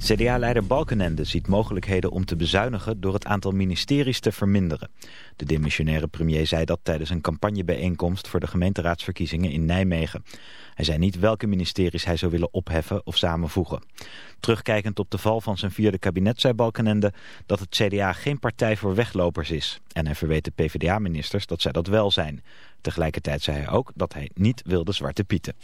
CDA-leider Balkenende ziet mogelijkheden om te bezuinigen door het aantal ministeries te verminderen. De demissionaire premier zei dat tijdens een campagnebijeenkomst voor de gemeenteraadsverkiezingen in Nijmegen. Hij zei niet welke ministeries hij zou willen opheffen of samenvoegen. Terugkijkend op de val van zijn vierde kabinet zei Balkenende dat het CDA geen partij voor weglopers is. En hij verweet de PvdA-ministers dat zij dat wel zijn. Tegelijkertijd zei hij ook dat hij niet wilde zwarte pieten.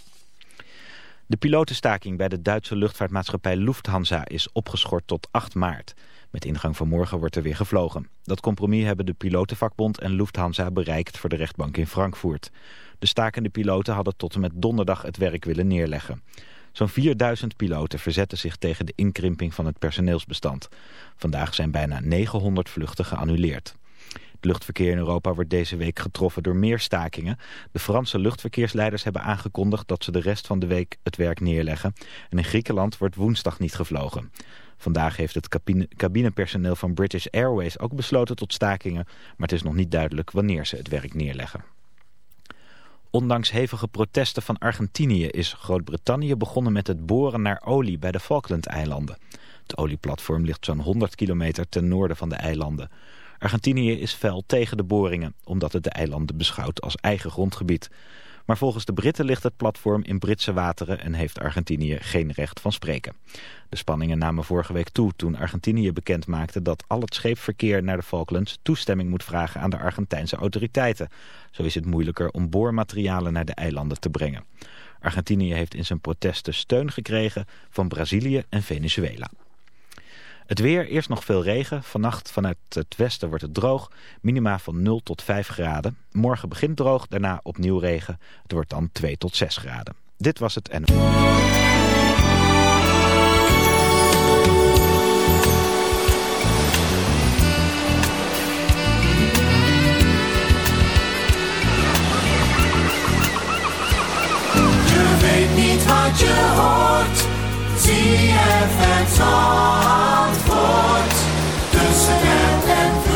De pilotenstaking bij de Duitse luchtvaartmaatschappij Lufthansa is opgeschort tot 8 maart. Met ingang van morgen wordt er weer gevlogen. Dat compromis hebben de pilotenvakbond en Lufthansa bereikt voor de rechtbank in Frankfurt. De stakende piloten hadden tot en met donderdag het werk willen neerleggen. Zo'n 4000 piloten verzetten zich tegen de inkrimping van het personeelsbestand. Vandaag zijn bijna 900 vluchten geannuleerd. Luchtverkeer in Europa wordt deze week getroffen door meer stakingen. De Franse luchtverkeersleiders hebben aangekondigd dat ze de rest van de week het werk neerleggen. En in Griekenland wordt woensdag niet gevlogen. Vandaag heeft het cabine, cabinepersoneel van British Airways ook besloten tot stakingen. Maar het is nog niet duidelijk wanneer ze het werk neerleggen. Ondanks hevige protesten van Argentinië is Groot-Brittannië begonnen met het boren naar olie bij de Falkland-eilanden. Het olieplatform ligt zo'n 100 kilometer ten noorden van de eilanden. Argentinië is fel tegen de boringen, omdat het de eilanden beschouwt als eigen grondgebied. Maar volgens de Britten ligt het platform in Britse wateren en heeft Argentinië geen recht van spreken. De spanningen namen vorige week toe toen Argentinië bekend maakte dat al het scheepverkeer naar de Falklands toestemming moet vragen aan de Argentijnse autoriteiten. Zo is het moeilijker om boormaterialen naar de eilanden te brengen. Argentinië heeft in zijn protesten steun gekregen van Brazilië en Venezuela. Het weer, eerst nog veel regen. Vannacht vanuit het westen wordt het droog. Minima van 0 tot 5 graden. Morgen begint droog, daarna opnieuw regen. Het wordt dan 2 tot 6 graden. Dit was het en... Wat. ZFM Zandvoort. Tussen app en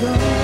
go.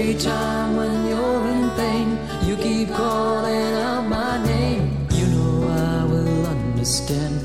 Every time when you're in pain, you keep calling out my name. You know I will understand,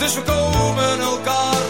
dus we komen elkaar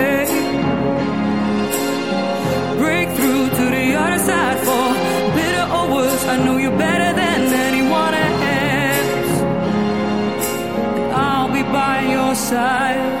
knew you better than anyone else. And I'll be by your side.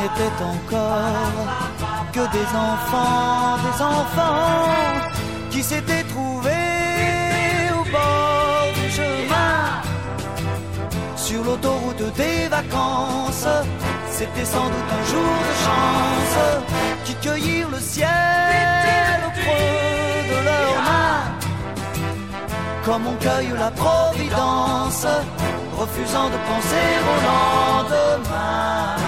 N'étaient encore que des enfants, des enfants qui s'étaient trouvés au bord du chemin, sur l'autoroute des vacances. C'était sans doute un jour de chance qui cueillirent le ciel au creux de leurs mains. Comme on cueille la providence, refusant de penser au lendemain.